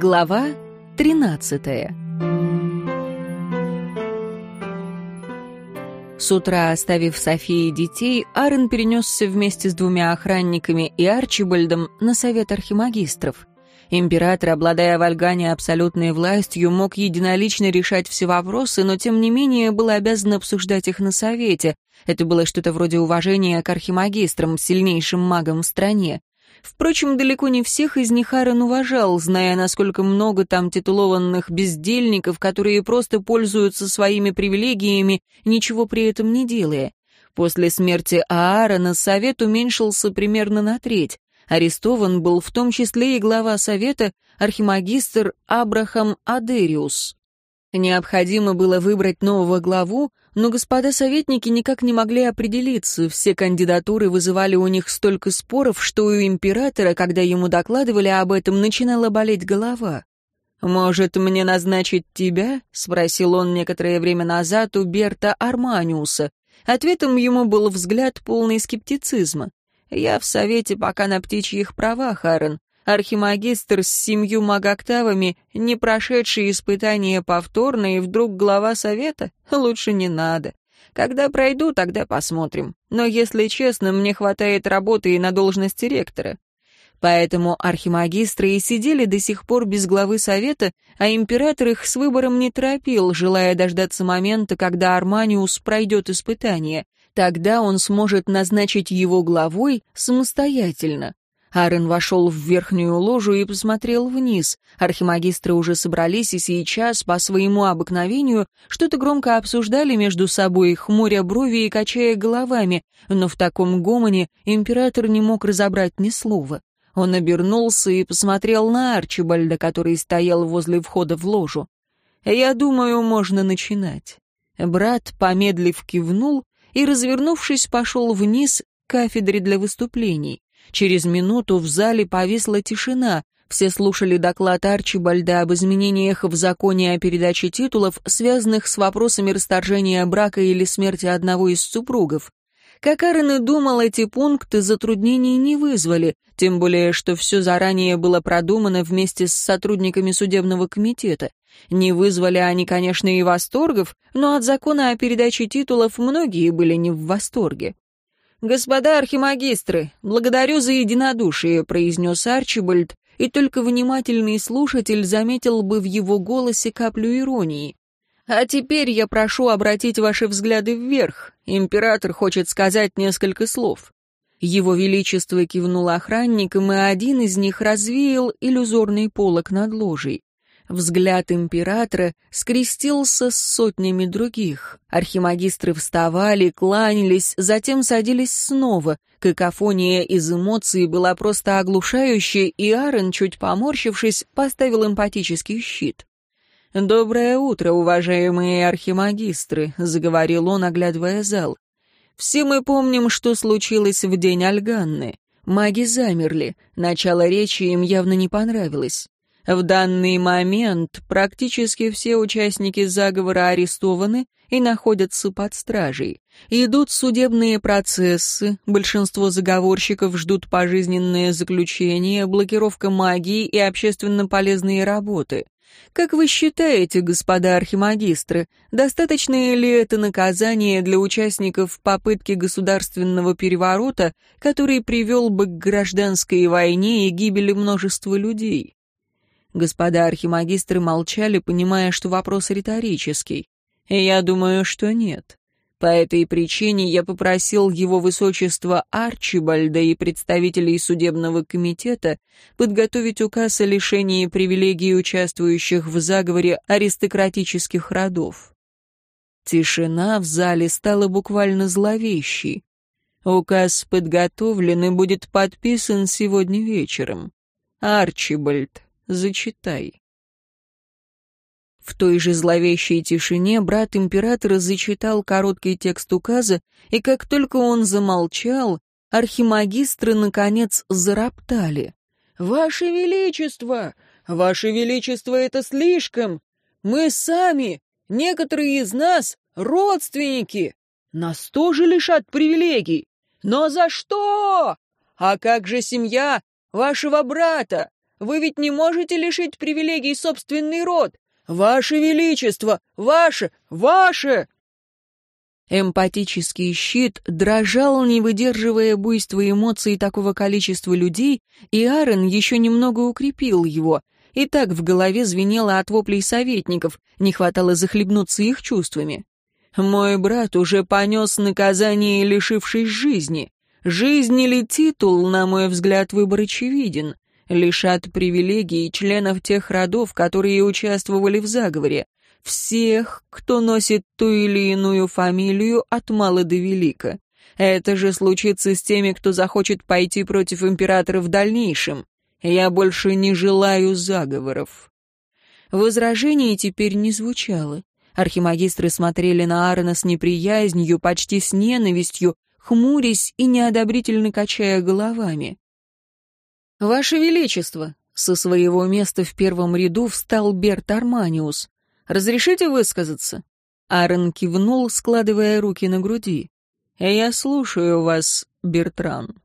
Глава 13 С утра, оставив Софии детей, Аарон перенесся вместе с двумя охранниками и Арчибальдом на совет архимагистров. Император, обладая в Альгане абсолютной властью, мог единолично решать все вопросы, но тем не менее был обязан обсуждать их на совете. Это было что-то вроде уважения к архимагистрам, сильнейшим магам в стране. Впрочем, далеко не всех из них Аарон уважал, зная, насколько много там титулованных бездельников, которые просто пользуются своими привилегиями, ничего при этом не делая. После смерти Аарона совет уменьшился примерно на треть. Арестован был в том числе и глава совета, архимагистр Абрахам Адериус. Необходимо было выбрать нового главу, но господа советники никак не могли определиться, все кандидатуры вызывали у них столько споров, что у императора, когда ему докладывали об этом, начинала болеть голова. «Может, мне назначить тебя?» — спросил он некоторое время назад у Берта Арманиуса. Ответом ему был взгляд полный скептицизма. «Я в совете пока на птичьих правах, Аарон. Архимагистр с семью магоктавами, не прошедший испытание повторно, и вдруг глава совета? Лучше не надо. Когда пройду, тогда посмотрим. Но, если честно, мне хватает работы и на должности ректора. Поэтому архимагистры и сидели до сих пор без главы совета, а император их с выбором не торопил, желая дождаться момента, когда Арманиус пройдет испытание. Тогда он сможет назначить его главой самостоятельно. Аарон вошел в верхнюю ложу и посмотрел вниз. Архимагистры уже собрались и сейчас, по своему обыкновению, что-то громко обсуждали между собой, хмуря брови и качая головами, но в таком гомоне император не мог разобрать ни слова. Он обернулся и посмотрел на Арчибальда, который стоял возле входа в ложу. «Я думаю, можно начинать». Брат, помедлив, кивнул и, развернувшись, пошел вниз к кафедре для выступлений. Через минуту в зале повисла тишина. Все слушали доклад Арчибальда об изменениях в законе о передаче титулов, связанных с вопросами расторжения брака или смерти одного из супругов. Как Аарон и думал, эти пункты затруднений не вызвали, тем более, что все заранее было продумано вместе с сотрудниками судебного комитета. Не вызвали они, конечно, и восторгов, но от закона о передаче титулов многие были не в восторге. «Господа архимагистры, благодарю за единодушие», — произнес Арчибальд, и только внимательный слушатель заметил бы в его голосе каплю иронии. «А теперь я прошу обратить ваши взгляды вверх. Император хочет сказать несколько слов». Его Величество кивнул охранникам, и один из них развеял иллюзорный полог над ложей. Взгляд императора скрестился с сотнями других. Архимагистры вставали, кланялись, затем садились снова. Какофония из эмоций была просто оглушающей, и Аарон, чуть поморщившись, поставил эмпатический щит. «Доброе утро, уважаемые архимагистры», — заговорил он, оглядывая зал. «Все мы помним, что случилось в день Альганны. Маги замерли, начало речи им явно не понравилось. В данный момент практически все участники заговора арестованы и находятся под стражей. Идут судебные процессы, большинство заговорщиков ждут пожизненное заключение, блокировка магии и общественно полезные работы. Как вы считаете, господа архимагистры, достаточное ли это наказание для участников попытки государственного переворота, который привел бы к гражданской войне и гибели множества людей? Господа архимагистры молчали, понимая, что вопрос риторический. Я думаю, что нет. По этой причине я попросил его высочество Арчибальда и представителей судебного комитета подготовить указ о лишении привилегий участвующих в заговоре аристократических родов. Тишина в зале стала буквально зловещей. Указ подготовлен и будет подписан сегодня вечером. Арчибальд, Зачитай». В той же зловещей тишине брат императора зачитал короткий текст указа, и как только он замолчал, архимагистры, наконец, зароптали. «Ваше Величество! Ваше Величество, это слишком! Мы сами, некоторые из нас, родственники! Нас тоже лишат привилегий! Но за что? А как же семья вашего брата? Вы ведь не можете лишить привилегий собственный род! Ваше Величество! Ваше! Ваше!» Эмпатический щит дрожал, не выдерживая буйства эмоций такого количества людей, и Аарон еще немного укрепил его. И так в голове звенело от воплей советников, не хватало захлебнуться их чувствами. «Мой брат уже понес наказание, лишившись жизни. Жизнь или титул, на мой взгляд, выбор очевиден. Лишат привилегий членов тех родов, которые участвовали в заговоре всех, кто носит ту или иную фамилию от мала до велика. Это же случится с теми, кто захочет пойти против императора в дальнейшем. Я больше не желаю заговоров. Возражений теперь не звучало. Архимагистры смотрели на Аарона с неприязнью, почти с ненавистью, хмурясь и неодобрительно качая головами. «Ваше Величество!» — со своего места в первом ряду встал Берт Арманиус. Разрешите высказаться?» Аарон кивнул, складывая руки на груди. «Я слушаю вас, Бертран».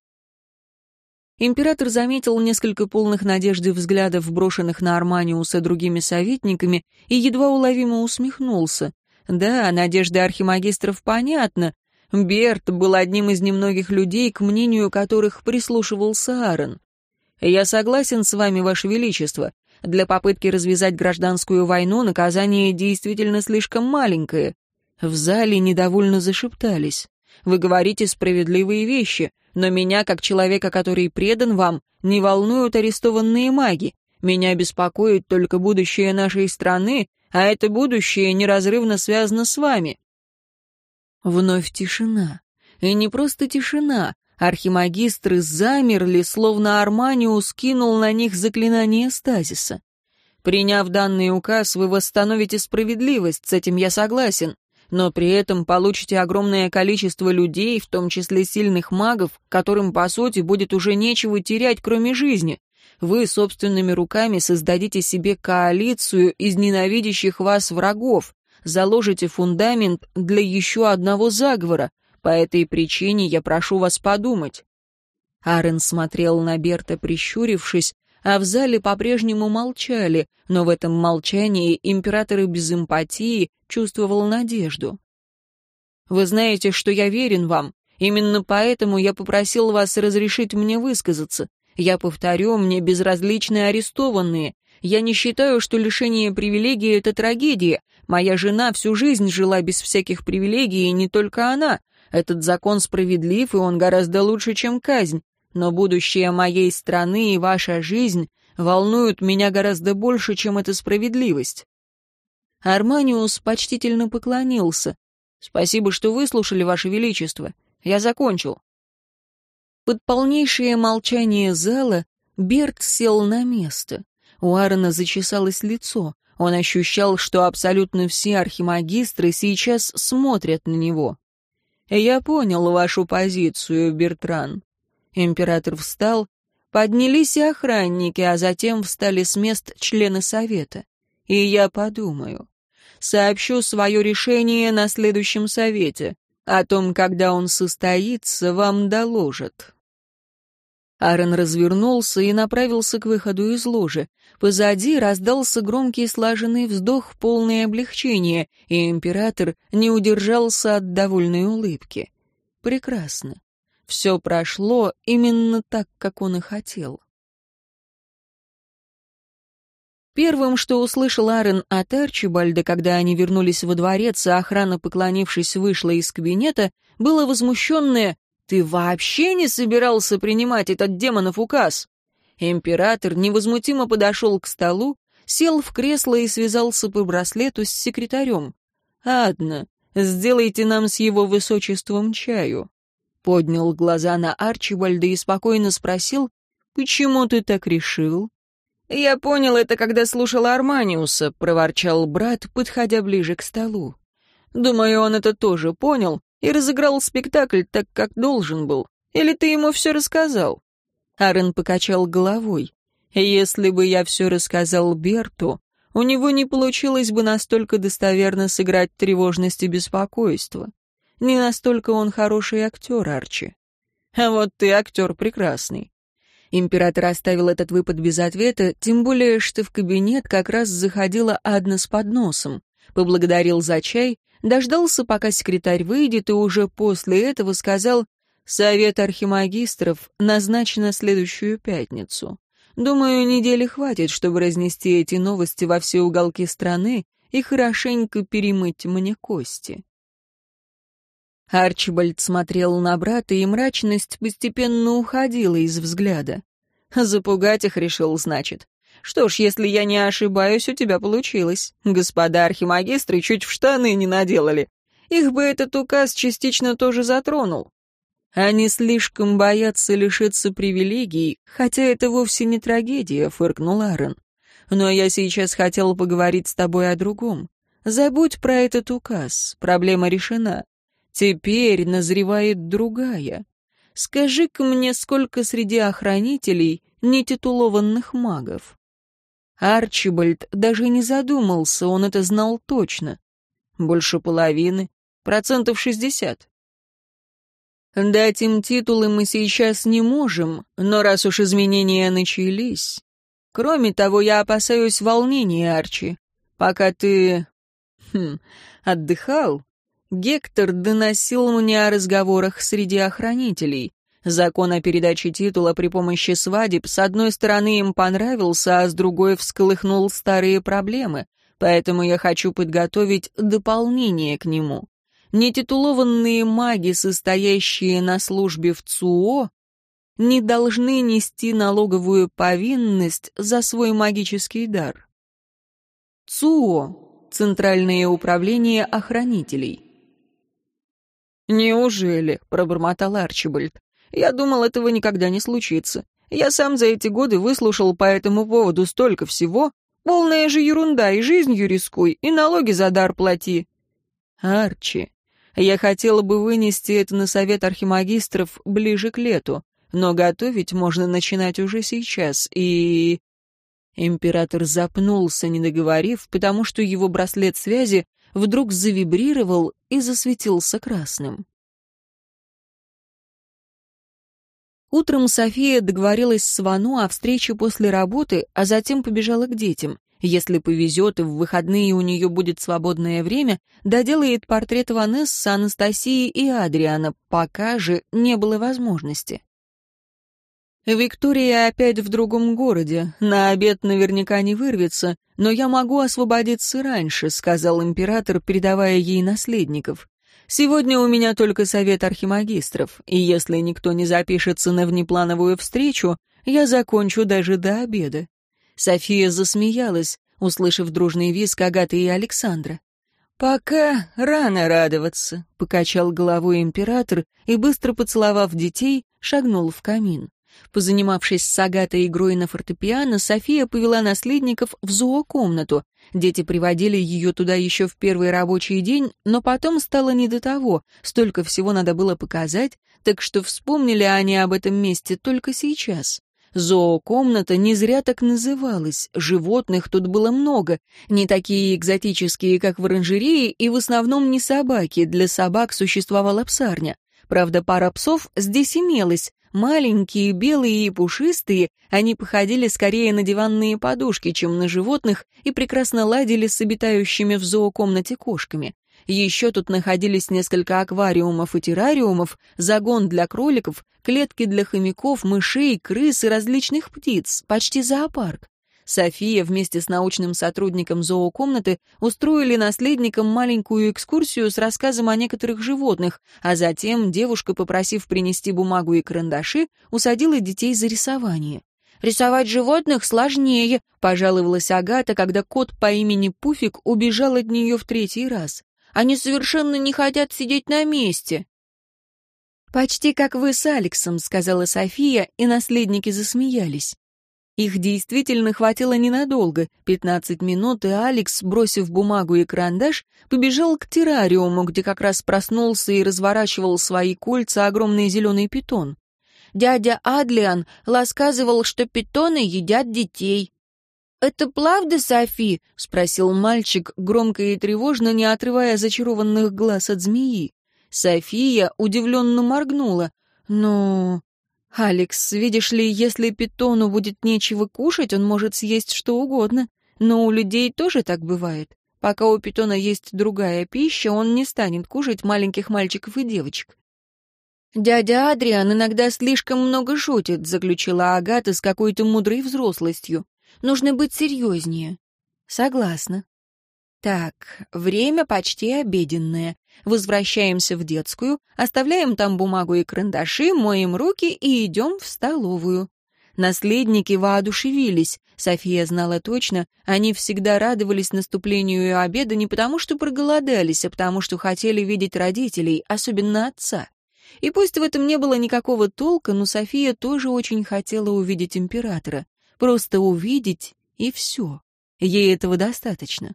Император заметил несколько полных надежды взглядов, брошенных на Арманиуса другими советниками, и едва уловимо усмехнулся. Да, надежды архимагистров понятно. Берт был одним из немногих людей, к мнению которых прислушивался Аарон. «Я согласен с вами, Ваше Величество. Для попытки развязать гражданскую войну наказание действительно слишком маленькое. В зале недовольно зашептались. Вы говорите справедливые вещи, но меня, как человека, который предан вам, не волнуют арестованные маги. Меня беспокоит только будущее нашей страны, а это будущее неразрывно связано с вами. Вновь тишина. И не просто тишина. Архимагистры замерли, словно Арманиус кинул на них заклинание стазиса. Приняв данный указ, вы восстановите справедливость, с этим я согласен, но при этом получите огромное количество людей, в том числе сильных магов, которым, по сути, будет уже нечего терять, кроме жизни. Вы собственными руками создадите себе коалицию из ненавидящих вас врагов, заложите фундамент для еще одного заговора, по этой причине я прошу вас подумать». Арен смотрел на Берта, прищурившись, а в зале по-прежнему молчали, но в этом молчании император и без эмпатии чувствовал надежду. «Вы знаете, что я верен вам. Именно поэтому я попросил вас разрешить мне высказаться. Я повторю, мне безразличны арестованные. Я не считаю, что лишение привилегий — это трагедия. Моя жена всю жизнь жила без всяких привилегий, и не только она. Этот закон справедлив, и он гораздо лучше, чем казнь. Но будущее моей страны и ваша жизнь волнуют меня гораздо больше, чем эта справедливость». Арманиус почтительно поклонился. «Спасибо, что выслушали, Ваше Величество. Я закончил». Под полнейшее молчание зала Берт сел на место. У Аарона зачесалось лицо. Он ощущал, что абсолютно все архимагистры сейчас смотрят на него. «Я понял вашу позицию, Бертран». Император встал, поднялись и охранники, а затем встали с мест члены совета. «И я подумаю. Сообщу свое решение на следующем совете. О том, когда он состоится, вам доложат». Аарон развернулся и направился к выходу из ложи. Позади раздался громкий слаженный вздох, полное облегчение, и император не удержался от довольной улыбки. Прекрасно. Все прошло именно так, как он и хотел. Первым, что услышал Аарон от Арчибальда, когда они вернулись во дворец, а охрана, поклонившись, вышла из кабинета, было возмущенное «Ты вообще не собирался принимать этот демонов указ?» Император невозмутимо подошел к столу, сел в кресло и связался по браслету с секретарем. «Адна, сделайте нам с его высочеством чаю». Поднял глаза на Арчибальда и спокойно спросил, «Почему ты так решил?» «Я понял это, когда слушал Арманиуса», — проворчал брат, подходя ближе к столу. «Думаю, он это тоже понял и разыграл спектакль так, как должен был. Или ты ему все рассказал?» Арен покачал головой. «Если бы я все рассказал Берту, у него не получилось бы настолько достоверно сыграть тревожность и беспокойство. Не настолько он хороший актер, Арчи. А вот ты актер прекрасный. Император оставил этот выпад без ответа, тем более, что в кабинет как раз заходила Адна с подносом. Поблагодарил за чай, дождался, пока секретарь выйдет, и уже после этого сказал «Совет архимагистров назначен на следующую пятницу. Думаю, недели хватит, чтобы разнести эти новости во все уголки страны и хорошенько перемыть мне кости». Арчибальд смотрел на брата, и мрачность постепенно уходила из взгляда. Запугать их решил, значит. Что ж, если я не ошибаюсь, у тебя получилось. Господа архимагистры чуть в штаны не наделали. Их бы этот указ частично тоже затронул. Они слишком боятся лишиться привилегий, хотя это вовсе не трагедия, фыркнул Аарон. Но я сейчас хотел поговорить с тобой о другом. Забудь про этот указ, проблема решена. Теперь назревает другая. Скажи-ка мне, сколько среди охранителей нетитулованных магов? Арчибальд даже не задумался, он это знал точно. Больше половины, процентов шестьдесят. Дать им титулы мы сейчас не можем, но раз уж изменения начались... Кроме того, я опасаюсь волнения, Арчи. Пока ты... Хм, отдыхал, Гектор доносил мне о разговорах среди охранителей. Закон о передаче титула при помощи свадеб с одной стороны им понравился, а с другой всколыхнул старые проблемы, поэтому я хочу подготовить дополнение к нему. Нетитулованные маги, состоящие на службе в ЦУО, не должны нести налоговую повинность за свой магический дар. ЦУО — Центральное управление охранителей. «Неужели?» — пробормотал Арчибальд. «Я думал, этого никогда не случится. Я сам за эти годы выслушал по этому поводу столько всего. Полная же ерунда, и жизнью рискуй, и налоги за дар плати». «Арчи, я хотела бы вынести это на совет архимагистров ближе к лету, но готовить можно начинать уже сейчас, и...» Император запнулся, не договорив, потому что его браслет связи вдруг завибрировал и засветился красным. Утром София договорилась с Вану о встрече после работы, а затем побежала к детям. Если повезет и в выходные у нее будет свободное время, доделает портрет Ванессы, Анастасии и Адриана, пока же не было возможности. Виктория опять в другом городе. На обед наверняка не вырвется, но я могу освободиться раньше», — сказал император, передавая ей наследников. «Сегодня у меня только совет архимагистров, и если никто не запишется на внеплановую встречу, я закончу даже до обеда». София засмеялась, услышав дружный визг Агаты и Александра. «Пока рано радоваться», — покачал головой император и, быстро поцеловав детей, шагнул в камин. Позанимавшись с Агатой игрой на фортепиано, София повела наследников в зоокомнату. Дети приводили ее туда еще в первый рабочий день, но потом стало не до того, столько всего надо было показать, так что вспомнили они об этом месте только сейчас. Зоокомната не зря так называлась, животных тут было много, не такие экзотические, как в оранжерее, и в основном не собаки, для собак существовала псарня. Правда, пара псов здесь имелась, Маленькие, белые и пушистые, они походили скорее на диванные подушки, чем на животных, и прекрасно ладили с обитающими в зоокомнате кошками. Еще тут находились несколько аквариумов и террариумов, загон для кроликов, клетки для хомяков, мышей, крыс и различных птиц, почти зоопарк. София вместе с научным сотрудником зоокомнаты устроили наследникам маленькую экскурсию с рассказом о некоторых животных, а затем девушка, попросив принести бумагу и карандаши, усадила детей за рисование. «Рисовать животных сложнее», — пожаловалась Агата, когда кот по имени Пуфик убежал от нее в третий раз. «Они совершенно не хотят сидеть на месте». «Почти как вы с Алексом», — сказала София, и наследники засмеялись. Их действительно хватило ненадолго, 15 минут, и Алекс, бросив бумагу и карандаш, побежал к террариуму, где как раз проснулся и разворачивал свои кольца огромный зеленый питон. Дядя Адлиан рассказывал, что питоны едят детей. «Это правда, Софи?» — спросил мальчик, громко и тревожно, не отрывая зачарованных глаз от змеи. София удивленно моргнула. «Ну...» «Алекс, видишь ли, если питону будет нечего кушать, он может съесть что угодно. Но у людей тоже так бывает. Пока у питона есть другая пища, он не станет кушать маленьких мальчиков и девочек». «Дядя Адриан иногда слишком много шутит», — заключила Агата с какой-то мудрой взрослостью. «Нужно быть серьезнее». «Согласна». Так, время почти обеденное. Возвращаемся в детскую, оставляем там бумагу и карандаши, моем руки и идем в столовую. Наследники воодушевились. София знала точно, они всегда радовались наступлению обеда не потому, что проголодались, а потому, что хотели видеть родителей, особенно отца. И пусть в этом не было никакого толка, но София тоже очень хотела увидеть императора. Просто увидеть, и все. Ей этого достаточно.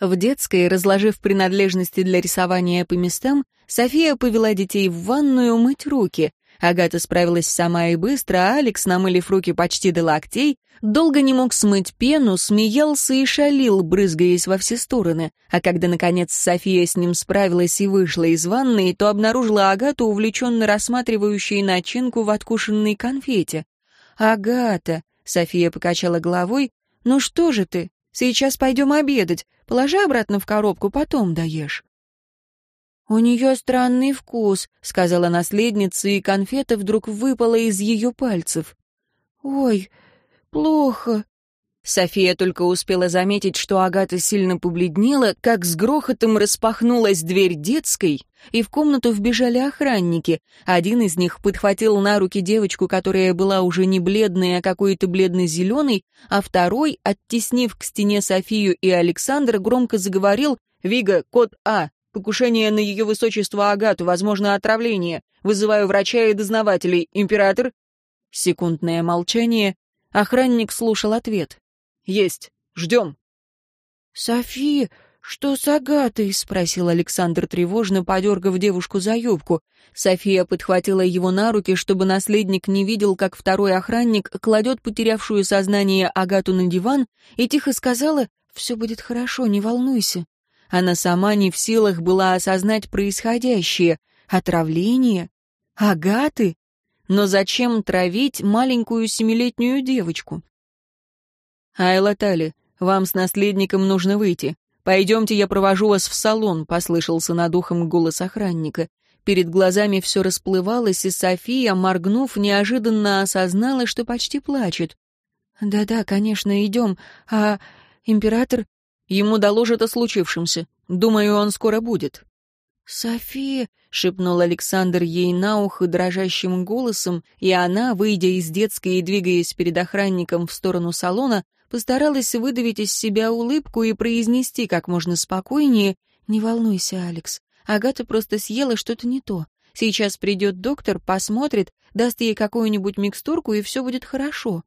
В детской, разложив принадлежности для рисования по местам, София повела детей в ванную мыть руки. Агата справилась сама и быстро, а Алекс, намылив руки почти до локтей, долго не мог смыть пену, смеялся и шалил, брызгаясь во все стороны. А когда, наконец, София с ним справилась и вышла из ванной, то обнаружила Агату, увлеченно рассматривающей начинку в откушенной конфете. «Агата!» — София покачала головой. «Ну что же ты? Сейчас пойдем обедать. Положи обратно в коробку, потом доешь». «У нее странный вкус», — сказала наследница, и конфета вдруг выпала из ее пальцев. «Ой, плохо». София только успела заметить, что Агата сильно побледнела, как с грохотом распахнулась дверь детской, и в комнату вбежали охранники. Один из них подхватил на руки девочку, которая была уже не бледной, а какой-то бледно-зеленой, а второй, оттеснив к стене Софию и Александра, громко заговорил «Вига, код А, покушение на ее высочество Агату, возможно, отравление. Вызываю врача и дознавателей. Император?» Секундное молчание. Охранник слушал ответ. «Есть. Ждем». «София, «Что с Агатой?» — спросил Александр тревожно, подергав девушку за юбку. София подхватила его на руки, чтобы наследник не видел, как второй охранник кладет потерявшую сознание Агату на диван, и тихо сказала «Все будет хорошо, не волнуйся». Она сама не в силах была осознать происходящее. Отравление? Агаты? Но зачем травить маленькую семилетнюю девочку? «Айла Тали, вам с наследником нужно выйти. «Пойдемте, я провожу вас в салон», — послышался над ухом голос охранника. Перед глазами все расплывалось, и София, моргнув, неожиданно осознала, что почти плачет. «Да-да, конечно, идем. А император...» «Ему доложат о случившемся. Думаю, он скоро будет». «София», — шепнул Александр ей на ухо дрожащим голосом, и она, выйдя из детской и двигаясь перед охранником в сторону салона, постаралась выдавить из себя улыбку и произнести как можно спокойнее «Не волнуйся, Алекс, Агата просто съела что-то не то. Сейчас придет доктор, посмотрит, даст ей какую-нибудь микстурку, и все будет хорошо».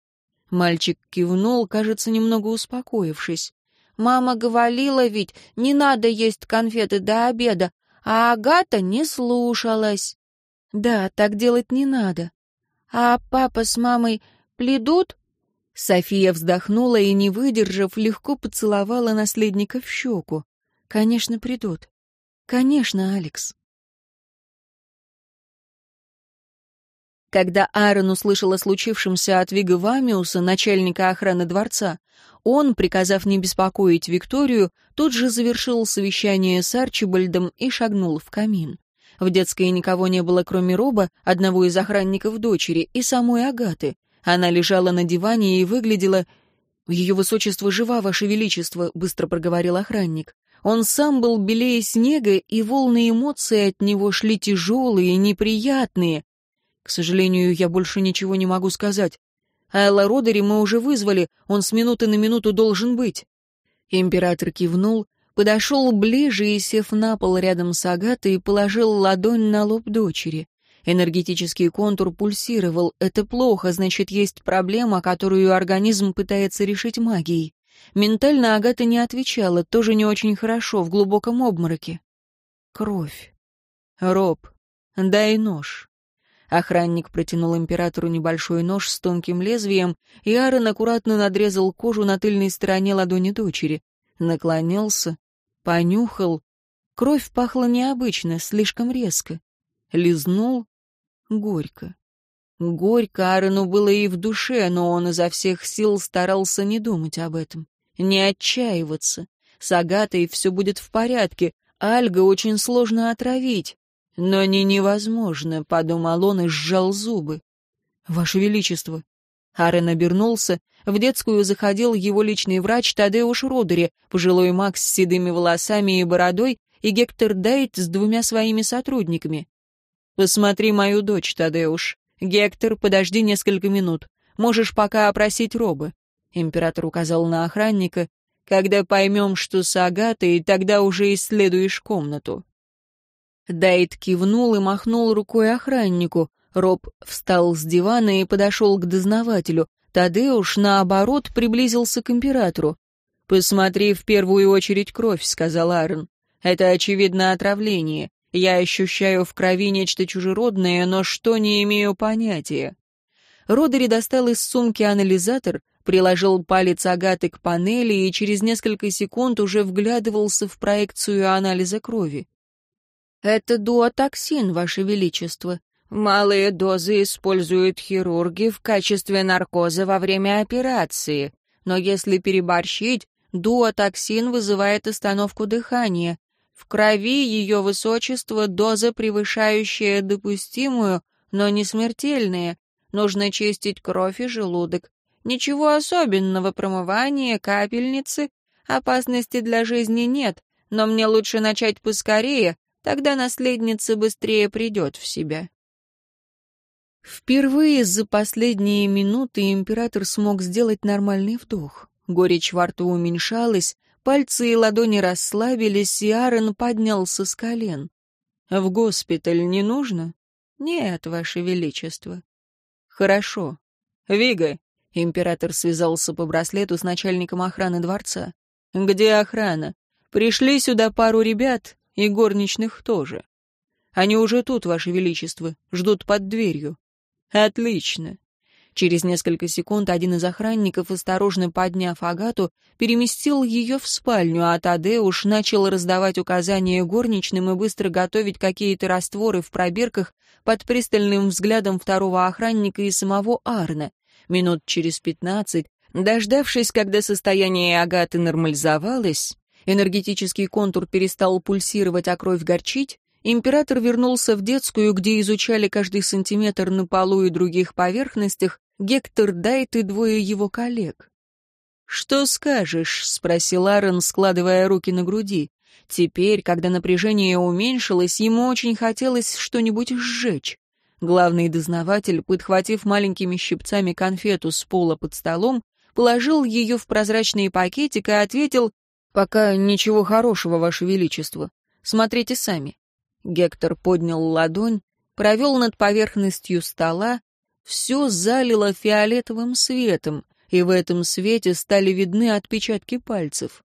Мальчик кивнул, кажется, немного успокоившись. «Мама говорила ведь, не надо есть конфеты до обеда, а Агата не слушалась». «Да, так делать не надо». «А папа с мамой пледут?» София вздохнула и, не выдержав, легко поцеловала наследника в щеку. «Конечно, придут. Конечно, Алекс». Когда Аарон услышал о случившемся от Вига Вамиуса, начальника охраны дворца, он, приказав не беспокоить Викторию, тут же завершил совещание с Арчибальдом и шагнул в камин. В детской никого не было, кроме Роба, одного из охранников дочери, и самой Агаты. Она лежала на диване и выглядела... «Ее высочество жива, ваше величество», — быстро проговорил охранник. Он сам был белее снега, и волны эмоций от него шли тяжелые, неприятные. К сожалению, я больше ничего не могу сказать. Айла Родери мы уже вызвали, он с минуты на минуту должен быть. Император кивнул, подошел ближе и, сев на пол рядом с Агатой, положил ладонь на лоб дочери. Энергетический контур пульсировал. Это плохо, значит, есть проблема, которую организм пытается решить магией. Ментально Агата не отвечала, тоже не очень хорошо, в глубоком обмороке. Кровь. Роб, дай нож. Охранник протянул императору небольшой нож с тонким лезвием, и Аарон аккуратно надрезал кожу на тыльной стороне ладони дочери. Наклонился, понюхал. Кровь пахла необычно, слишком резко. Лизнул. Горько. Горько Аарону было и в душе, но он изо всех сил старался не думать об этом, не отчаиваться. С Агатой все будет в порядке, Альга очень сложно отравить. Но не невозможно, — подумал он и сжал зубы. «Ваше Величество!» Арен обернулся. В детскую заходил его личный врач Тадеуш Родери, пожилой маг с седыми волосами и бородой, и Гектор Дайт с двумя своими сотрудниками. «Посмотри мою дочь, Тадеуш. «Гектор, подожди несколько минут. Можешь пока опросить Робы». Император указал на охранника. «Когда поймем, что с Агатой, тогда уже исследуешь комнату». Дайт кивнул и махнул рукой охраннику. Роб встал с дивана и подошел к дознавателю. Тадеуш, наоборот, приблизился к императору. «Посмотри в первую очередь кровь», — сказал Аарон. «Это, очевидно, отравление. Я ощущаю в крови нечто чужеродное, но что не имею понятия. Родери достал из сумки анализатор, приложил палец Агаты к панели и через несколько секунд уже вглядывался в проекцию анализа крови. «Это дуотоксин, Ваше Величество. Малые дозы используют хирурги в качестве наркоза во время операции. Но если переборщить, дуотоксин вызывает остановку дыхания. В крови ее высочество доза, превышающая допустимую, но не смертельная. Нужно чистить кровь и желудок. Ничего особенного, промывания, капельницы. Опасности для жизни нет, но мне лучше начать поскорее, тогда наследница быстрее придет в себя. Впервые за последние минуты император смог сделать нормальный вдох. Горечь во рту уменьшалась, Пальцы и ладони расслабились, и Аарон поднялся с колен. «В госпиталь не нужно?» «Нет, Ваше Величество». «Хорошо. Вига», — император связался по браслету с начальником охраны дворца. «Где охрана? Пришли сюда пару ребят и горничных тоже. Они уже тут, Ваше Величество, ждут под дверью». «Отлично. Через несколько секунд один из охранников, осторожно подняв Агату, переместил ее в спальню, а Тадеуш начал раздавать указания горничным и быстро готовить какие-то растворы в пробирках под пристальным взглядом второго охранника и самого Арна. Минут через пятнадцать, дождавшись, когда состояние Агаты нормализовалось, энергетический контур перестал пульсировать, а кровь горчить, император вернулся в детскую, где изучали каждый сантиметр на полу и других поверхностях Гектор Дайт и двое его коллег. «Что скажешь?» — спросил Аарон, складывая руки на груди. Теперь, когда напряжение уменьшилось, ему очень хотелось что-нибудь сжечь. Главный дознаватель, подхватив маленькими щипцами конфету с пола под столом, положил ее в прозрачный пакетик и ответил «Пока ничего хорошего, Ваше Величество. Смотрите сами». Гектор поднял ладонь, провел над поверхностью стола, все залило фиолетовым светом, и в этом свете стали видны отпечатки пальцев.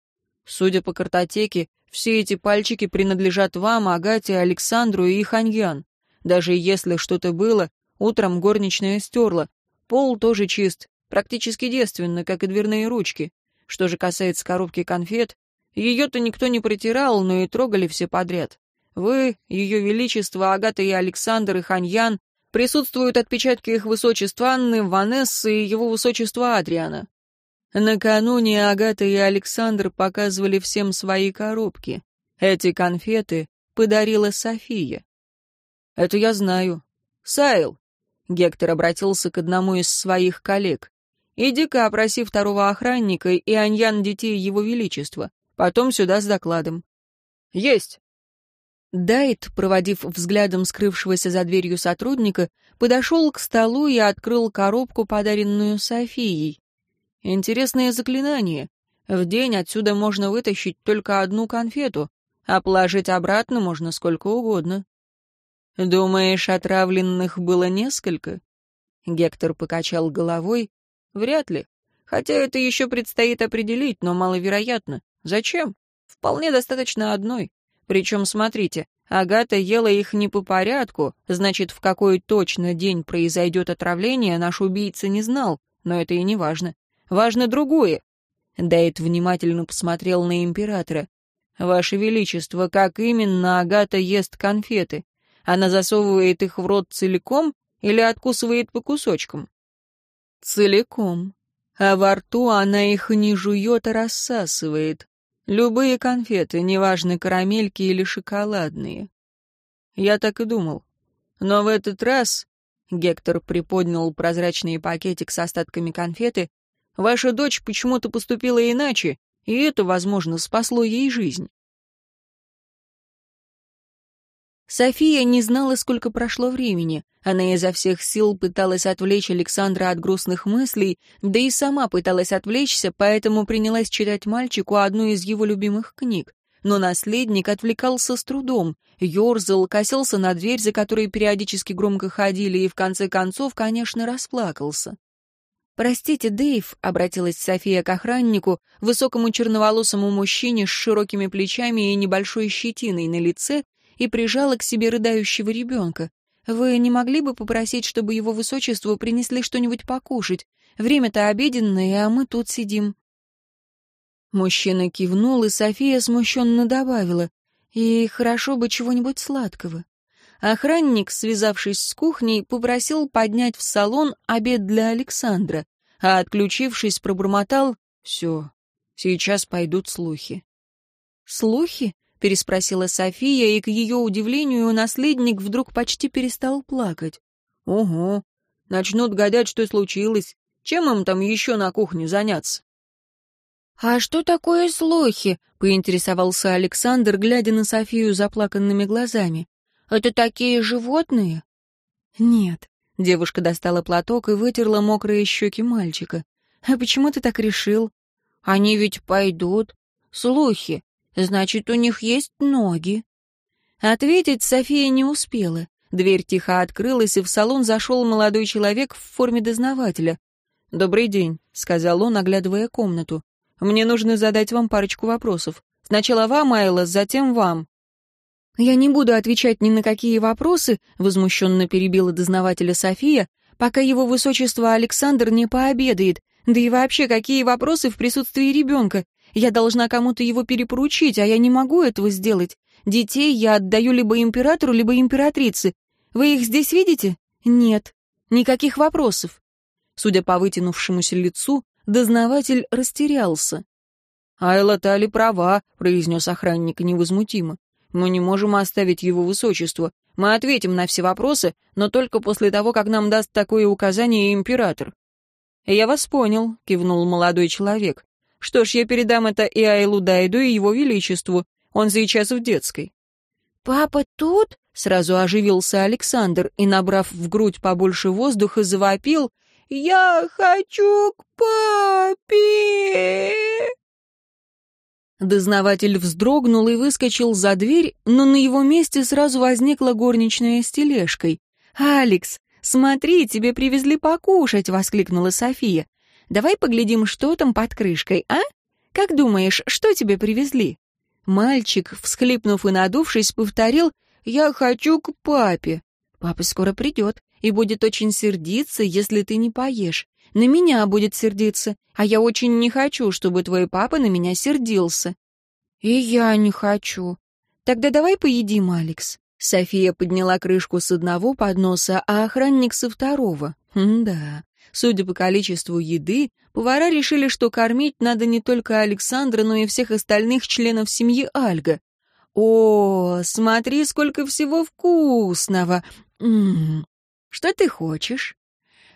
Судя по картотеке, все эти пальчики принадлежат вам, Агате, Александру и Ханьян. Даже если что-то было, утром горничная стерла. Пол тоже чист, практически девственно, как и дверные ручки. Что же касается коробки конфет, ее-то никто не протирал, но и трогали все подряд. Вы, Ее Величество, Агата и Александр и Ханьян, присутствуют отпечатки их высочества Анны, Ванессы и его высочества Адриана. Накануне Агата и Александр показывали всем свои коробки. Эти конфеты подарила София. Это я знаю. Сайл. Гектор обратился к одному из своих коллег. Иди-ка опроси второго охранника и Аньян детей его величества. Потом сюда с докладом. Есть. Дайт, проводив взглядом скрывшегося за дверью сотрудника, подошел к столу и открыл коробку, подаренную Софией. Интересное заклинание. В день отсюда можно вытащить только одну конфету, а положить обратно можно сколько угодно. «Думаешь, отравленных было несколько?» Гектор покачал головой. «Вряд ли. Хотя это еще предстоит определить, но маловероятно. Зачем? Вполне достаточно одной. Причем, смотрите, Агата ела их не по порядку, значит, в какой точно день произойдет отравление, наш убийца не знал, но это и не важно. Важно другое. Дайт внимательно посмотрел на императора. «Ваше Величество, как именно Агата ест конфеты? Она засовывает их в рот целиком или откусывает по кусочкам? Целиком. А во рту она их не жует, а рассасывает. Любые конфеты, неважно, карамельки или шоколадные. Я так и думал. Но в этот раз Гектор приподнял прозрачный пакетик с остатками конфеты. «Ваша дочь почему-то поступила иначе, и это, возможно, спасло ей жизнь». София не знала, сколько прошло времени. Она изо всех сил пыталась отвлечь Александра от грустных мыслей, да и сама пыталась отвлечься, поэтому принялась читать мальчику одну из его любимых книг. Но наследник отвлекался с трудом, ерзал, косился на дверь, за которой периодически громко ходили, и в конце концов, конечно, расплакался. «Простите, Дэйв», — обратилась София к охраннику, высокому черноволосому мужчине с широкими плечами и небольшой щетиной на лице, и прижала к себе рыдающего ребенка. «Вы не могли бы попросить, чтобы его высочеству принесли что-нибудь покушать? Время-то обеденное, а мы тут сидим». Мужчина кивнул, и София смущенно добавила, «И хорошо бы чего-нибудь сладкого». Охранник, связавшись с кухней, попросил поднять в салон обед для Александра, а, отключившись, пробормотал, «Все, сейчас пойдут слухи». «Слухи?» — переспросила София, и, к ее удивлению, наследник вдруг почти перестал плакать. «Ого, начнут гадать, что случилось. Чем им там еще на кухне заняться?» «А что такое слухи?» — поинтересовался Александр, глядя на Софию заплаканными глазами. «Это такие животные?» «Нет». Девушка достала платок и вытерла мокрые щеки мальчика. «А почему ты так решил?» «Они ведь пойдут. Слухи. Значит, у них есть ноги». Ответить София не успела. Дверь тихо открылась, и в салон зашел молодой человек в форме дознавателя. «Добрый день», — сказал он, оглядывая комнату. Мне нужно задать вам парочку вопросов. Сначала вам, Айла, затем вам». «Я не буду отвечать ни на какие вопросы», — возмущенно перебила дознавателя София, «пока его высочество Александр не пообедает. Да и вообще, какие вопросы в присутствии ребенка? Я должна кому-то его перепоручить, а я не могу этого сделать. Детей я отдаю либо императору, либо императрице. Вы их здесь видите? Нет. Никаких вопросов». Судя по вытянувшемуся лицу, Дознаватель растерялся. «Айла Тали права», — произнес охранник невозмутимо. «Мы не можем оставить его высочество. Мы ответим на все вопросы, но только после того, как нам даст такое указание император». «Я вас понял», — кивнул молодой человек. «Что ж, я передам это и Айлу Дайду, и его величеству. Он сейчас в детской». «Папа тут?» — сразу оживился Александр и, набрав в грудь побольше воздуха, завопил — «Я хочу к папе!» Дознаватель вздрогнул и выскочил за дверь, но на его месте сразу возникла горничная с тележкой. «Алекс, смотри, тебе привезли покушать!» — воскликнула София. «Давай поглядим, что там под крышкой, а? Как думаешь, что тебе привезли?» Мальчик, всхлипнув и надувшись, повторил «Я хочу к папе». «Папа скоро придет и будет очень сердиться, если ты не поешь. На меня будет сердиться, а я очень не хочу, чтобы твой папа на меня сердился». «И я не хочу». «Тогда давай поедим, Алекс». София подняла крышку с одного подноса, а охранник со второго. М да, судя по количеству еды, повара решили, что кормить надо не только Александра, но и всех остальных членов семьи Альга. «О, смотри, сколько всего вкусного! М -м, что ты хочешь?»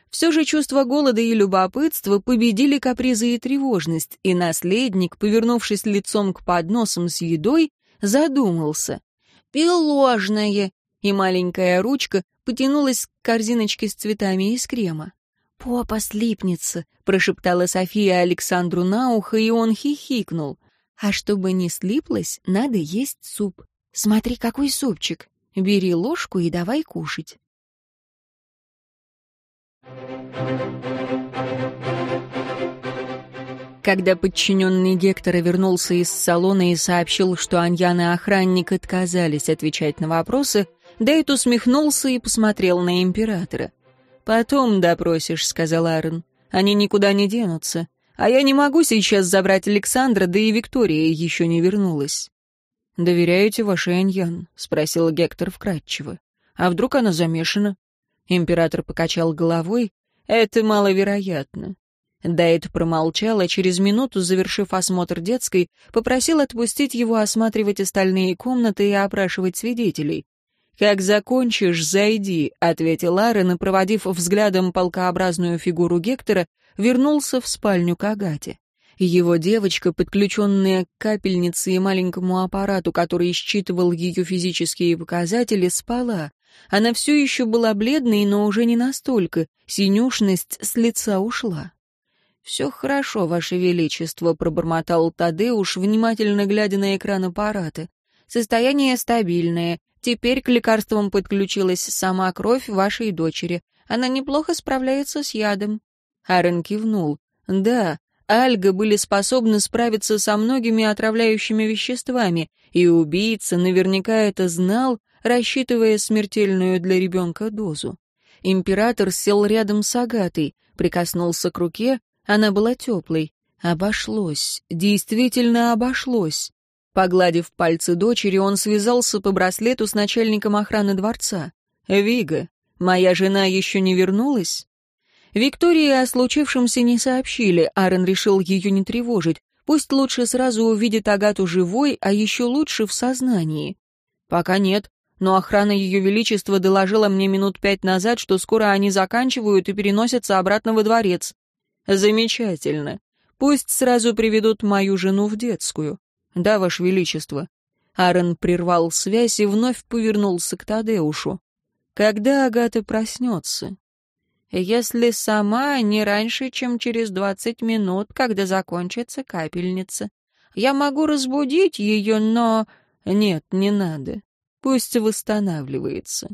Все же чувство голода и любопытства победили капризы и тревожность, и наследник, повернувшись лицом к подносам с едой, задумался. «Пиложное!» И маленькая ручка потянулась к корзиночке с цветами из крема. «Попа слипнется», — прошептала София Александру на ухо, и он хихикнул. «А чтобы не слиплось, надо есть суп. Смотри, какой супчик. Бери ложку и давай кушать». Когда подчиненный Гектора вернулся из салона и сообщил, что Аньян и охранник отказались отвечать на вопросы, Дейт усмехнулся и посмотрел на императора. «Потом допросишь», — сказал Аарон. «Они никуда не денутся. А я не могу сейчас забрать Александра, да и Виктория еще не вернулась». «Доверяете вашей Аньян?» — спросил Гектор вкратчиво. А вдруг она замешана? Император покачал головой. Это маловероятно. Дайт промолчал, а через минуту, завершив осмотр детской, попросил отпустить его осматривать остальные комнаты и опрашивать свидетелей. «Как закончишь, зайди», — ответил Аарон, и, проводив взглядом полкообразную фигуру Гектора, вернулся в спальню к Агате. Его девочка, подключенная к капельнице и маленькому аппарату, который считывал ее физические показатели, спала. Она все еще была бледной, но уже не настолько, синюшность с лица ушла. «Все хорошо, Ваше Величество», — пробормотал Тадеуш, внимательно глядя на экран аппарата. «Состояние стабильное, Теперь к лекарствам подключилась сама кровь вашей дочери. Она неплохо справляется с ядом». Аарон кивнул. «Да, альга были способны справиться со многими отравляющими веществами, и убийца наверняка это знал, рассчитывая смертельную для ребенка дозу. Император сел рядом с Агатой, прикоснулся к руке, она была теплой. Обошлось, действительно обошлось. Погладив пальцы дочери, он связался по браслету с начальником охраны дворца. «Вига, моя жена еще не вернулась?» Виктории о случившемся не сообщили, Аарон решил ее не тревожить. Пусть лучше сразу увидит Агату живой, а еще лучше в сознании. «Пока нет, но охрана Ее Величества доложила мне минут пять назад, что скоро они заканчивают и переносятся обратно во дворец». «Замечательно. Пусть сразу приведут мою жену в детскую. «Да, Ваше Величество». Аарон прервал связь и вновь повернулся к Тадеушу. «Когда Агата проснется?» «Если сама, не раньше, чем через двадцать минут, когда закончится капельница. Я могу разбудить ее, но...» «Нет, не надо. Пусть восстанавливается».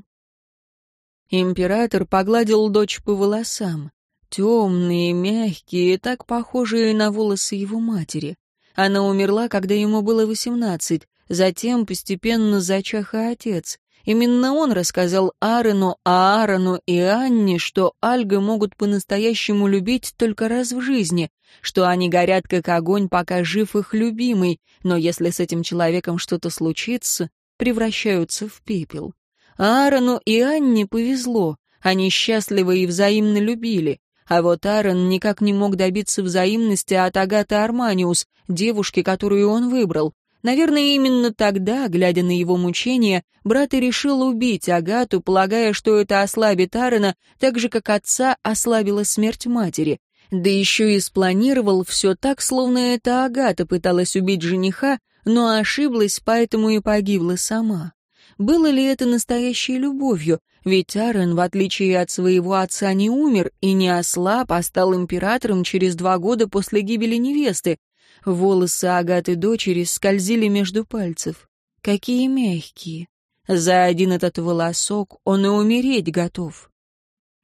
Император погладил дочь по волосам. Темные, мягкие, так похожие на волосы его матери. Она умерла, когда ему было восемнадцать, затем постепенно зачах и отец. Именно он рассказал Аарону, а Аарону и Анне, что Альга могут по-настоящему любить только раз в жизни, что они горят как огонь, пока жив их любимый, но если с этим человеком что-то случится, превращаются в пепел. Аарону и Анне повезло, они счастливо и взаимно любили. А вот Аарон никак не мог добиться взаимности от Агаты Арманиус, девушки, которую он выбрал. Наверное, именно тогда, глядя на его мучения, брат и решил убить Агату, полагая, что это ослабит Аарона, так же, как отца ослабила смерть матери. Да еще и спланировал все так, словно это Агата пыталась убить жениха, но ошиблась, поэтому и погибла сама. Было ли это настоящей любовью? Ведь Аарон, в отличие от своего отца, не умер и не ослаб, а стал императором через два года после гибели невесты. Волосы Агаты дочери скользили между пальцев. Какие мягкие. За один этот волосок он и умереть готов.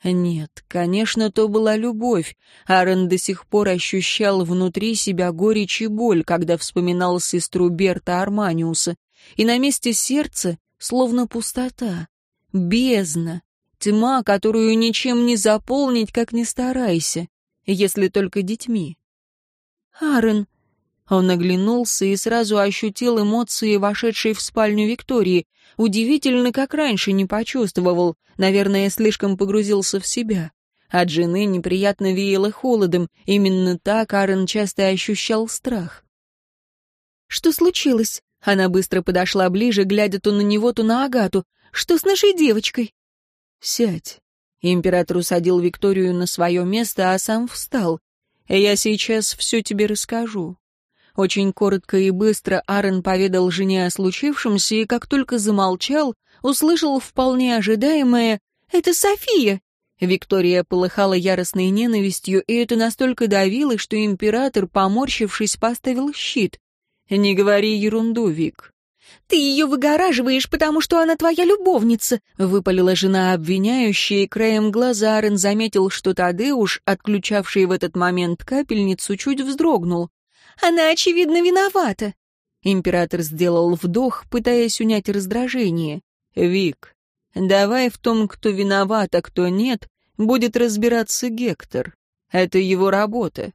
Нет, конечно, то была любовь. Аарон до сих пор ощущал внутри себя горечь и боль, когда вспоминал сестру Берта Арманиуса. И на месте сердца словно пустота, бездна, тьма, которую ничем не заполнить, как ни старайся, если только детьми. «Аарон!» Он оглянулся и сразу ощутил эмоции, вошедшей в спальню Виктории. Удивительно, как раньше не почувствовал, наверное, слишком погрузился в себя. От жены неприятно веяло холодом, именно так Аарон часто ощущал страх. «Что случилось?» Она быстро подошла ближе, глядя то на него, то на Агату. «Что с нашей девочкой?» «Сядь». Император усадил Викторию на свое место, а сам встал. «Я сейчас все тебе расскажу». Очень коротко и быстро Аарон поведал жене о случившемся, и как только замолчал, услышал вполне ожидаемое «Это София!». Виктория полыхала яростной ненавистью, и это настолько давило, что император, поморщившись, поставил щит. «Не говори ерунду, Вик». «Ты ее выгораживаешь, потому что она твоя любовница», — выпалила жена обвиняющая, и краем глаза Арен заметил, что Тадеуш, отключавший в этот момент капельницу, чуть вздрогнул. «Она, очевидно, виновата». Император сделал вдох, пытаясь унять раздражение. «Вик, давай в том, кто виноват, а кто нет, будет разбираться Гектор. Это его работа.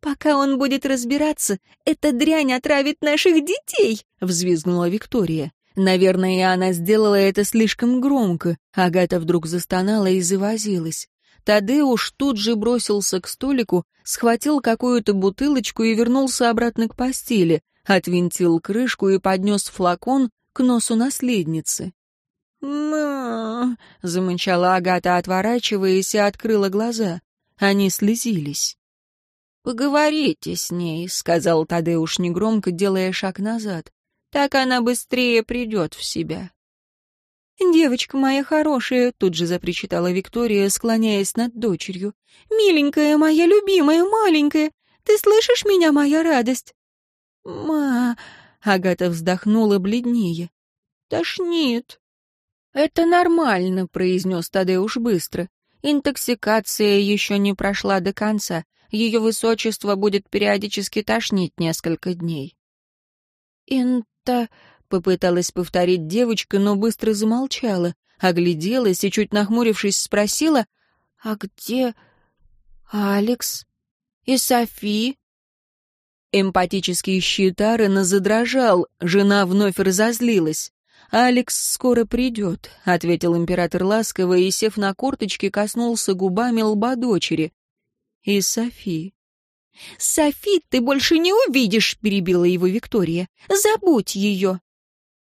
«Пока он будет разбираться, эта дрянь отравит наших детей!» — взвизгнула Виктория. Наверное, она сделала это слишком громко. Агата вдруг застонала и завозилась. Тадеуш тут же бросился к столику, схватил какую-то бутылочку и вернулся обратно к постели, отвинтил крышку и поднес флакон к носу наследницы. «Ма!» — замычала Агата, отворачиваясь, и открыла глаза. Они слезились. «Поговорите с ней», — сказал Тадеуш негромко, делая шаг назад. «Так она быстрее придет в себя». «Девочка моя хорошая», — тут же запричитала Виктория, склоняясь над дочерью. «Миленькая моя, любимая, маленькая, ты слышишь меня, моя радость?» «Ма...» — Агата вздохнула бледнее. «Тошнит». «Это нормально», — произнес Тадеуш быстро. «Интоксикация еще не прошла до конца. Ее высочество будет периодически тошнить несколько дней». «Инта...» Попыталась повторить девочка, но быстро замолчала, огляделась и, чуть нахмурившись, спросила, «А где Алекс и Софи?» Эмпатический щит Аарона задрожал, жена вновь разозлилась. «Алекс скоро придет», — ответил император ласково и, сев на корточки, коснулся губами лба дочери. «И Софи». «Софи ты больше не увидишь», — перебила его Виктория. «Забудь ее».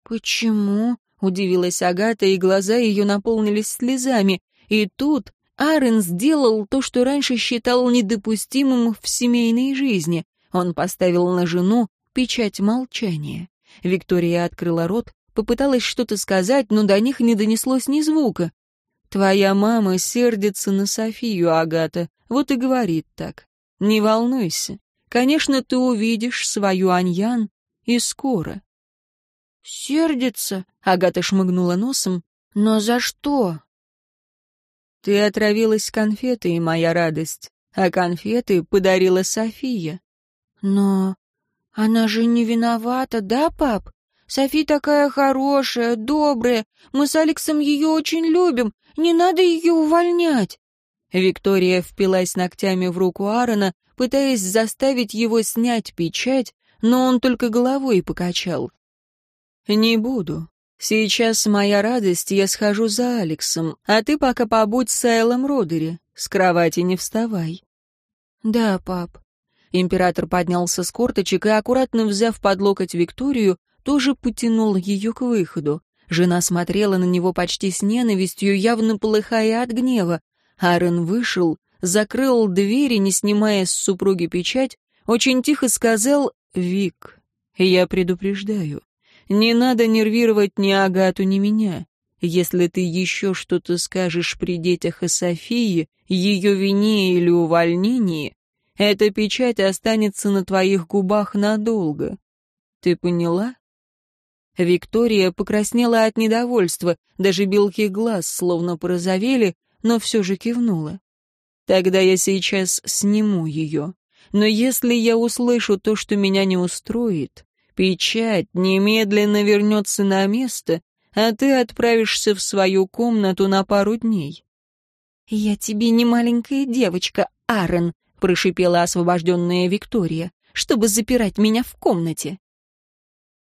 «Почему?» — удивилась Агата, и глаза ее наполнились слезами. И тут Арен сделал то, что раньше считал недопустимым в семейной жизни. Он поставил на жену печать молчания. Виктория открыла рот, попыталась что-то сказать, но до них не донеслось ни звука. «Твоя мама сердится на Софию, Агата, вот и говорит так. Не волнуйся. Конечно, ты увидишь свою Аньян, и скоро». «Сердится?» — Агата шмыгнула носом. «Но за что?» «Ты отравилась конфетой, моя радость, а конфеты подарила София». «Но она же не виновата, да, пап? Софи такая хорошая, добрая, мы с Алексом ее очень любим, не надо ее увольнять». Виктория впилась ногтями в руку Аарона, пытаясь заставить его снять печать, но он только головой покачал. «Не буду. Сейчас моя радость, я схожу за Алексом, а ты пока побудь с Эллом Родери. С кровати не вставай». «Да, пап». Император поднялся с корточек и, аккуратно взяв под локоть Викторию, тоже потянул ее к выходу. Жена смотрела на него почти с ненавистью, явно полыхая от гнева. Аарон вышел, закрыл двери, не снимая с супруги печать, очень тихо сказал «Вик, я предупреждаю, не надо нервировать ни Агату, ни меня. Если ты еще что-то скажешь при детях о Софии, ее вине или увольнении, эта печать останется на твоих губах надолго. Ты поняла? Виктория покраснела от недовольства, даже белки глаз словно порозовели, но все же кивнула. Тогда я сейчас сниму ее. Но если я услышу то, что меня не устроит, Печать немедленно вернется на место, а ты отправишься в свою комнату на пару дней. «Я тебе не маленькая девочка, Аарон», — прошипела освобожденная Виктория, «чтобы запирать меня в комнате».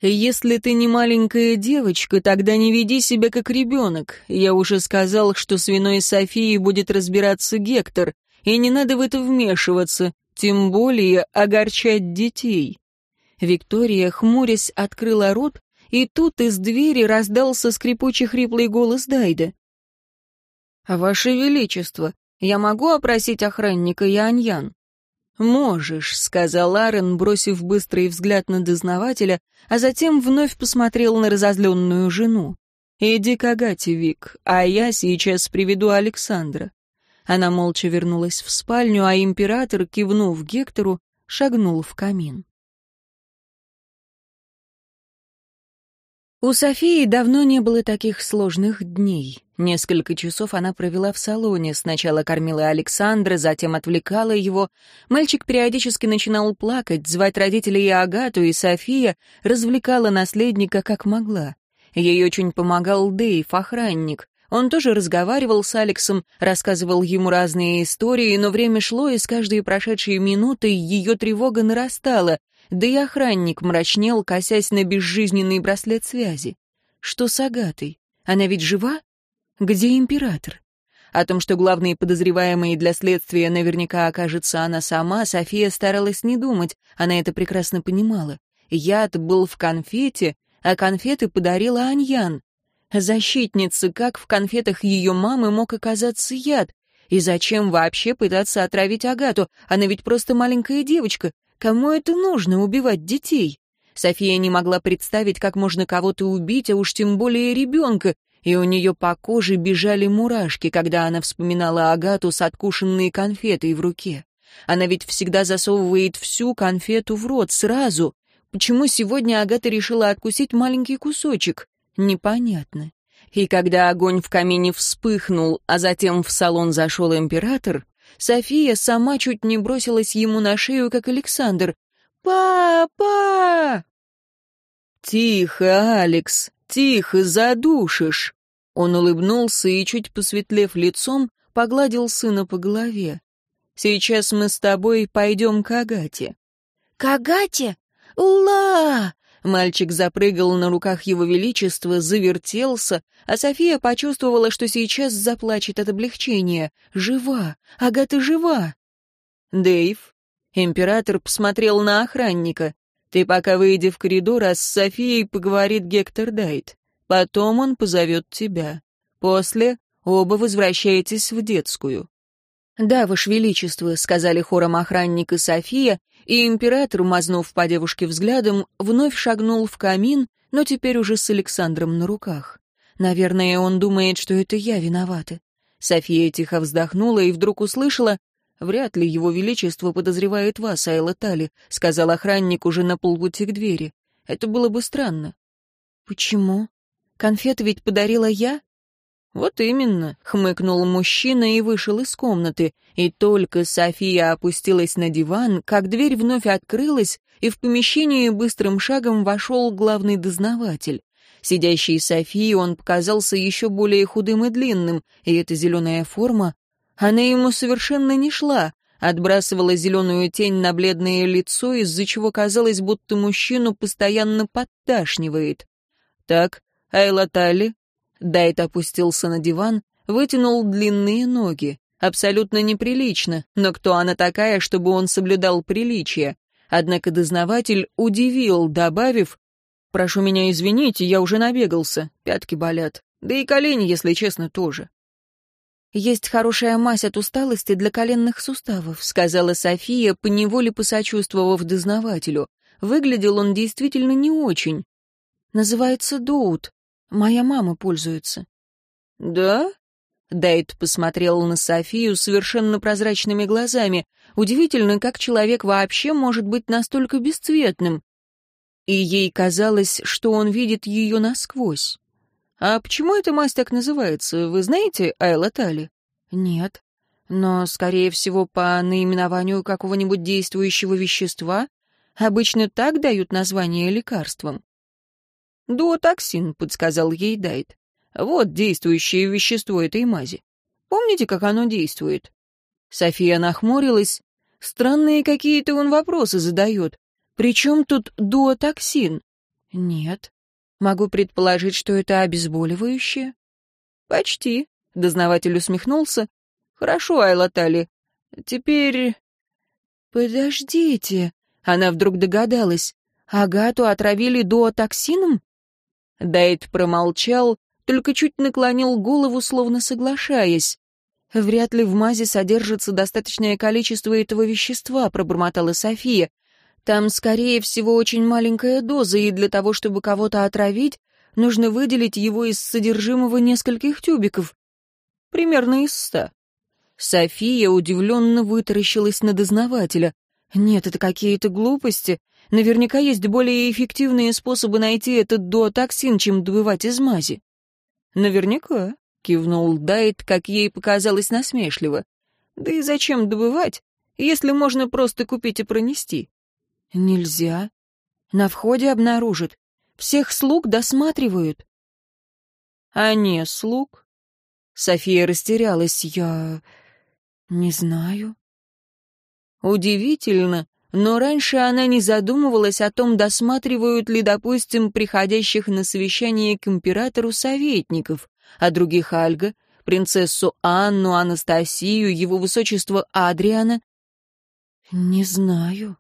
«Если ты не маленькая девочка, тогда не веди себя как ребенок. Я уже сказал, что с виной Софии будет разбираться Гектор, и не надо в это вмешиваться, тем более огорчать детей». Виктория, хмурясь, открыла рот, и тут из двери раздался скрипучий хриплый голос Дайда. «Ваше Величество, я могу опросить охранника Яньян?» «Можешь», — сказал Арен, бросив быстрый взгляд на дознавателя, а затем вновь посмотрел на разозленную жену. «Иди к Агате, Вик, а я сейчас приведу Александра». Она молча вернулась в спальню, а император, кивнув Гектору, шагнул в камин. У Софии давно не было таких сложных дней. Несколько часов она провела в салоне. Сначала кормила Александра, затем отвлекала его. Мальчик периодически начинал плакать, звать родителей и Агату, и София развлекала наследника как могла. Ей очень помогал Дэйв, охранник. Он тоже разговаривал с Алексом, рассказывал ему разные истории, но время шло, и с каждой прошедшей минутой ее тревога нарастала да и охранник мрачнел, косясь на безжизненный браслет связи. Что с Агатой? Она ведь жива? Где император? О том, что главной подозреваемой для следствия наверняка окажется она сама, София старалась не думать, она это прекрасно понимала. Яд был в конфете, а конфеты подарила Аньян. Защитница, как в конфетах ее мамы мог оказаться яд? И зачем вообще пытаться отравить Агату? Она ведь просто маленькая девочка. Кому это нужно, убивать детей? София не могла представить, как можно кого-то убить, а уж тем более ребенка, и у нее по коже бежали мурашки, когда она вспоминала Агату с откушенной конфетой в руке. Она ведь всегда засовывает всю конфету в рот сразу. Почему сегодня Агата решила откусить маленький кусочек? Непонятно. И когда огонь в камине вспыхнул, а затем в салон зашел император, София сама чуть не бросилась ему на шею, как Александр. «Папа!» «Тихо, Алекс, тихо, задушишь!» Он улыбнулся и, чуть посветлев лицом, погладил сына по голове. «Сейчас мы с тобой пойдем к Агате». «К Агате? Ула!» Мальчик запрыгал на руках его величества, завертелся, а София почувствовала, что сейчас заплачет от облегчения. «Жива! Агата жива!» «Дэйв!» Император посмотрел на охранника. «Ты пока выйди в коридор, а с Софией поговорит Гектор Дайт. Потом он позовет тебя. После оба возвращаетесь в детскую». «Да, Ваше Величество», — сказали хором охранник и София, и император, мазнув по девушке взглядом, вновь шагнул в камин, но теперь уже с Александром на руках. Наверное, он думает, что это я виновата. София тихо вздохнула и вдруг услышала, «Вряд ли его величество подозревает вас, Айла Тали», — сказал охранник уже на полпути к двери. «Это было бы странно». «Почему? Конфеты ведь подарила я?» «Вот именно», — хмыкнул мужчина и вышел из комнаты. И только София опустилась на диван, как дверь вновь открылась, и в помещение быстрым шагом вошел главный дознаватель. Сидящий Софии он показался еще более худым и длинным, и эта зеленая форма, она ему совершенно не шла, отбрасывала зеленую тень на бледное лицо, из-за чего казалось, будто мужчину постоянно подташнивает. «Так, Айла Тали, Дайт опустился на диван, вытянул длинные ноги. Абсолютно неприлично, но кто она такая, чтобы он соблюдал приличие? Однако дознаватель удивил, добавив, «Прошу меня извинить, я уже набегался, пятки болят, да и колени, если честно, тоже». «Есть хорошая мазь от усталости для коленных суставов», сказала София, поневоле посочувствовав дознавателю. Выглядел он действительно не очень. «Называется Доут. Моя мама пользуется». «Да?» Дайт посмотрел на Софию совершенно прозрачными глазами. Удивительно, как человек вообще может быть настолько бесцветным. И ей казалось, что он видит ее насквозь. «А почему эта мазь так называется, вы знаете, Айла Тали?» «Нет. Но, скорее всего, по наименованию какого-нибудь действующего вещества. Обычно так дают название лекарствам». «Дуотоксин», — подсказал ей Дайт. «Вот действующее вещество этой мази. Помните, как оно действует?» София нахмурилась. «Странные какие-то он вопросы задает. Причем тут дуотоксин?» «Нет. Могу предположить, что это обезболивающее?» «Почти», — дознаватель усмехнулся. «Хорошо, Айла Тали. Теперь...» «Подождите», — она вдруг догадалась. «Агату отравили дуотоксином?» Дайт промолчал, только чуть наклонил голову, словно соглашаясь. «Вряд ли в мазе содержится достаточное количество этого вещества», — пробормотала София. «Там, скорее всего, очень маленькая доза, и для того, чтобы кого-то отравить, нужно выделить его из содержимого нескольких тюбиков. Примерно из ста». София удивленно вытаращилась на дознавателя. «Нет, это какие-то глупости. Наверняка есть более эффективные способы найти этот дуотоксин, чем добывать из мази». «Наверняка», — кивнул Дайт, как ей показалось насмешливо. «Да и зачем добывать, если можно просто купить и пронести?» «Нельзя. На входе обнаружат. Всех слуг досматривают». «А не слуг?» София растерялась. «Я... не знаю». Удивительно, но раньше она не задумывалась о том, досматривают ли, допустим, приходящих на совещание к императору советников, а других Альга, принцессу Анну, Анастасию, его высочество Адриана. «Не знаю».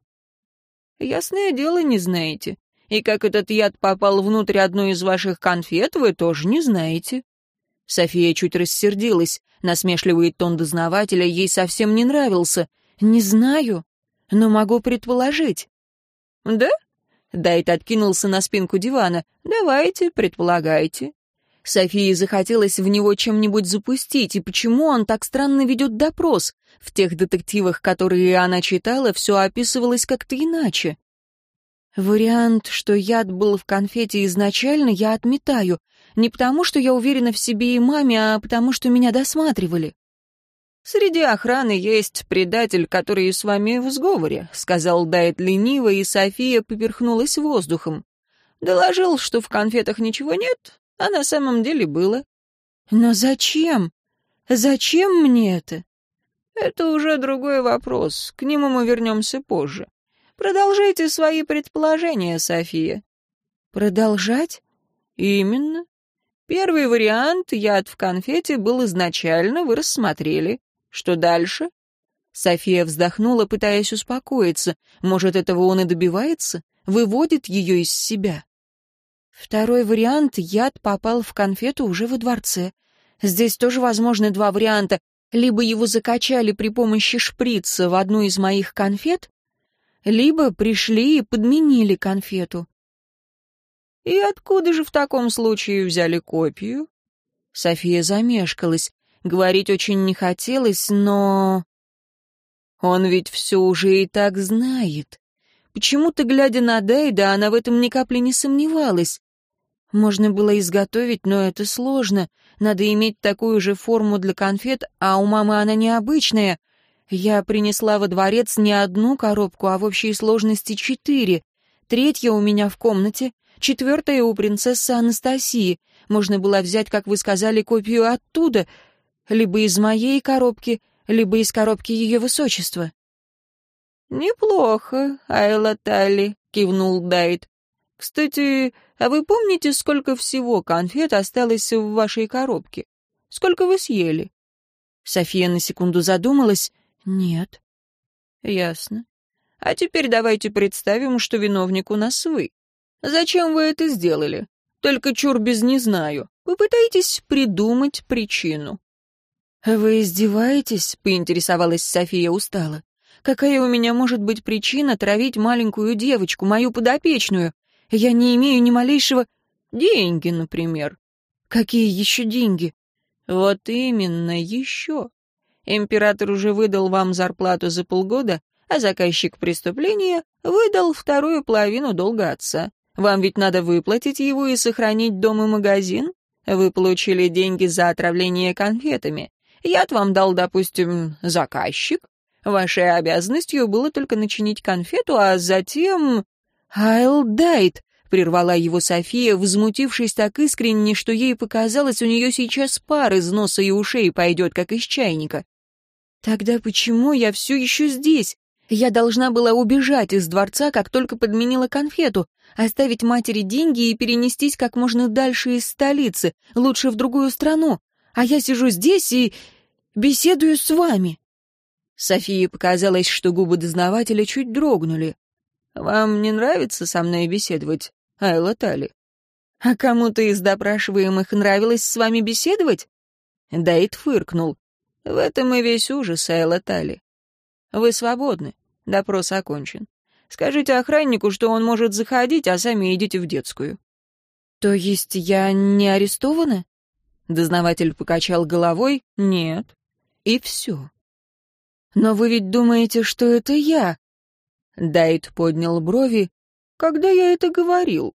«Ясное дело, не знаете. И как этот яд попал внутрь одной из ваших конфет, вы тоже не знаете». София чуть рассердилась. Насмешливый тон дознавателя ей совсем не нравился. «Не знаю, но могу предположить». «Да?» Дайт откинулся на спинку дивана. «Давайте, предполагайте». Софии захотелось в него чем-нибудь запустить, и почему он так странно ведет допрос? В тех детективах, которые она читала, все описывалось как-то иначе. Вариант, что яд был в конфете изначально, я отметаю. Не потому, что я уверена в себе и маме, а потому, что меня досматривали. «Среди охраны есть предатель, который с вами в сговоре», — сказал Дайт лениво, и София поперхнулась воздухом. «Доложил, что в конфетах ничего нет, а на самом деле было». «Но зачем? Зачем мне это?» «Это уже другой вопрос, к нему мы вернемся позже. Продолжайте свои предположения, София». «Продолжать?» «Именно. Первый вариант, яд в конфете, был изначально, вы рассмотрели. Что дальше?» София вздохнула, пытаясь успокоиться. Может, этого он и добивается? Выводит ее из себя. Второй вариант — яд попал в конфету уже во дворце. Здесь тоже возможны два варианта. Либо его закачали при помощи шприца в одну из моих конфет, либо пришли и подменили конфету. «И откуда же в таком случае взяли копию?» София замешкалась. Говорить очень не хотелось, но... Он ведь все уже и так знает. Почему-то, глядя на Дайда, она в этом ни капли не сомневалась. Можно было изготовить, но это сложно. Надо иметь такую же форму для конфет, а у мамы она необычная. Я принесла во дворец не одну коробку, а в общей сложности четыре. Третья у меня в комнате, четвертая у принцессы Анастасии. Можно было взять, как вы сказали, копию оттуда — либо из моей коробки, либо из коробки ее высочества». «Неплохо, Айла Талли», — кивнул Дайт. «Кстати, а вы помните, сколько всего конфет осталось в вашей коробке? Сколько вы съели?» София на секунду задумалась. «Нет». «Ясно. А теперь давайте представим, что виновник у нас вы. Зачем вы это сделали? Только чур без не знаю. Попытайтесь придумать причину». «Вы издеваетесь?» — поинтересовалась София устало. «Какая у меня может быть причина травить маленькую девочку, мою подопечную? Я не имею ни малейшего... Деньги, например». «Какие еще деньги?» «Вот именно, еще. Император уже выдал вам зарплату за полгода, а заказчик преступления выдал вторую половину долга отца. Вам ведь надо выплатить его и сохранить дом и магазин. Вы получили деньги за отравление конфетами. Яд вам дал, допустим, заказчик. Вашей обязанностью было только начинить конфету, а затем... «Айл Дайт», — прервала его София, возмутившись так искренне, что ей показалось, у нее сейчас пар из носа и ушей пойдет, как из чайника. «Тогда почему я все еще здесь? Я должна была убежать из дворца, как только подменила конфету, оставить матери деньги и перенестись как можно дальше из столицы, лучше в другую страну. А я сижу здесь и беседую с вами». Софии показалось, что губы дознавателя чуть дрогнули. «Вам не нравится со мной беседовать, Айла Тали?» «А кому-то из допрашиваемых нравилось с вами беседовать?» Дайт фыркнул. «В этом и весь ужас, Айла Тали. Вы свободны, допрос окончен. Скажите охраннику, что он может заходить, а сами идите в детскую». «То есть я не арестована?» Дознаватель покачал головой. «Нет». И все. «Но вы ведь думаете, что это я?» Дайт поднял брови. «Когда я это говорил?»